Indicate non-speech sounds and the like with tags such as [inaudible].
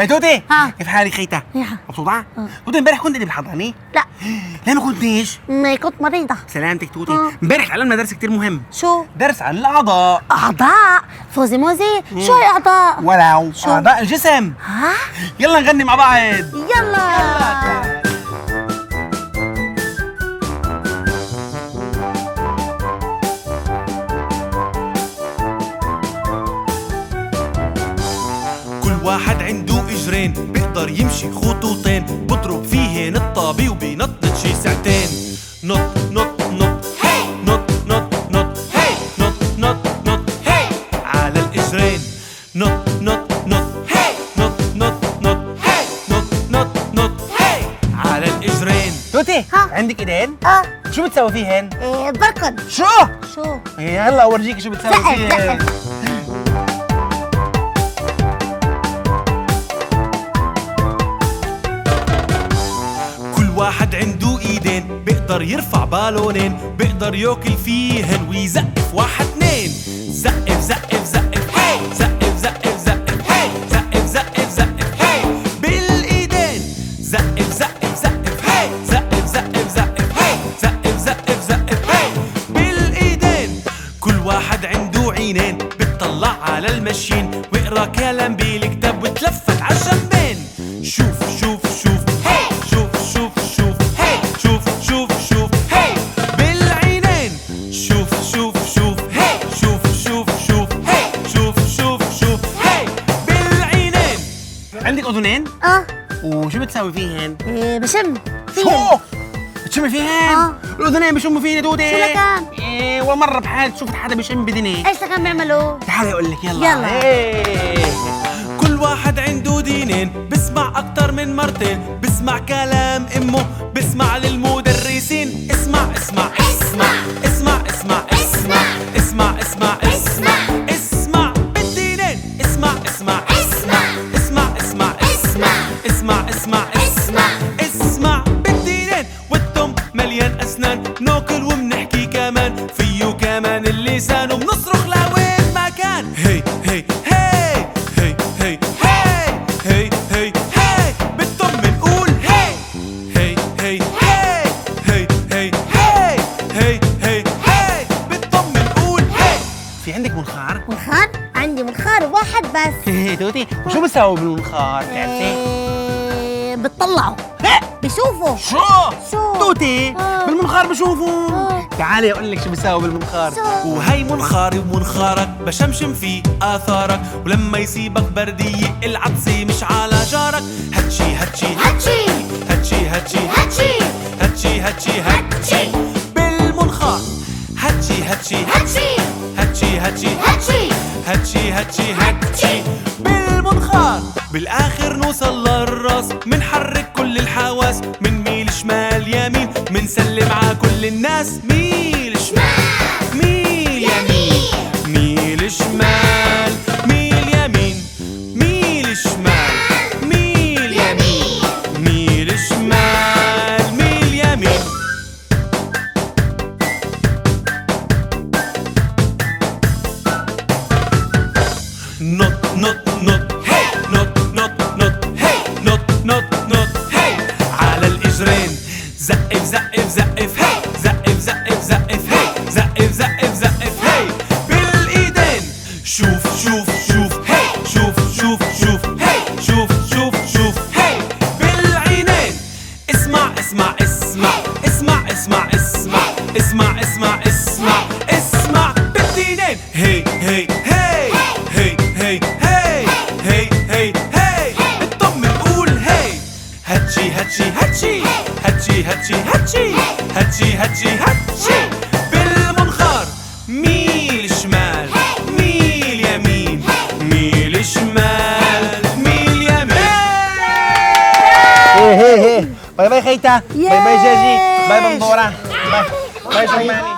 يا توتي ها. كيف حالك خيتا؟ مبسوطة؟ آه. توتي امبارح كنت بالحضانة؟ لا لا ما كنتيش ما كنت مريضة سلامتك توتي آه. امبارح تعلمنا درس كتير مهم شو؟ درس عن الأعضاء أعضاء فوزي موزي شو هي أعضاء؟ ولو شو؟ أعضاء الجسم ها؟ يلا نغني مع بعض يلا واحد عنده اجرين بيقدر يمشي خطوتين بضرب فيهن الطابي وبينطط شي ساعتين. نط نط نط. هي نط نط نط. هي نط نط نط. هي على الاجرين. نط نط نط. هي نط نط نط. هي نط نط نط. هي على الاجرين. توتي ها. عندك ايدين؟ آه شو بتسوي فيهن؟ إيه، بركض. شو؟ شو؟ هلا اورجيك شو بتسوي فيهن. واحد عنده ايدين بيقدر يرفع بالونين بيقدر ياكل فيهن ويزقف واحد اتنين زقف زقف زقف هي زقف زقف زقف هي زقف زقف زقف هي بالايدين زقف زقف زقف هي زقف زقف زقف هي زقف زقف زقف هي بالايدين كل واحد عنده عينين بتطلع على المشين واقرا كلام بالكتاب وتلفت على عندك أذنين؟ آه وشو بتسوي فيهن؟ إيه، بشم شو؟ فيهم. بتشمي فيهن؟ آه. الأذنين بشموا فيهن توتي شو لكان؟ إيه ولا مرة بحياتي شفت حدا بشم بدني إيش كانوا بيعملوا؟ تعالي أقول لك يلا يلا. إيه. كل واحد عنده دينين بسمع أكتر من مرتين بسمع كلام أمه بسمع للمدرسين اسمع اسمع هي هي هي بالتم بنقول هي في عندك منخار؟ منخار؟ عندي منخار واحد بس [laughs] توتي وشو بتسوي بالمنخار؟ بتعرفي؟ إيه، بتطلعوا بشوفوا شو؟ شو؟ توتي آه. بالمنخار بشوفوا آه. تعالي أقول لك شو بسوي بالمنخار شو؟ وهي منخاري ومنخارك بشمشم في آثارك ولما يصيبك بردية العطسة مش على جارك هتشي هتشي هاتشي هتشي هتشي هاتشي هتشي هتشي هتشي هتشي هاتشي. هتشي هتشي هتشي بالمنخار. بالآخر نوصل للرأس. منحرك كل الحواس. منميل شمال يمين. منسلم على كل الناس. ميل شمال. ميل نط نط نط هي نط نط نط هي نط نط نط هي على الاجرين زقف زقف زقف هي زقف زقف زقف هي زقف زقف زقف هي بالايدين شوف شوف شوف هي شوف شوف شوف هي شوف شوف شوف هي بالعينين اسمع اسمع اسمع اسمع اسمع اسمع اسمع اسمع اسمع هاتشي هاتشي بالمنخار ميل شمال ميل يمين ميل شمال ميل يمين. باي باي خيتا باي باي جاجي باي. بندورة باي. باي شماني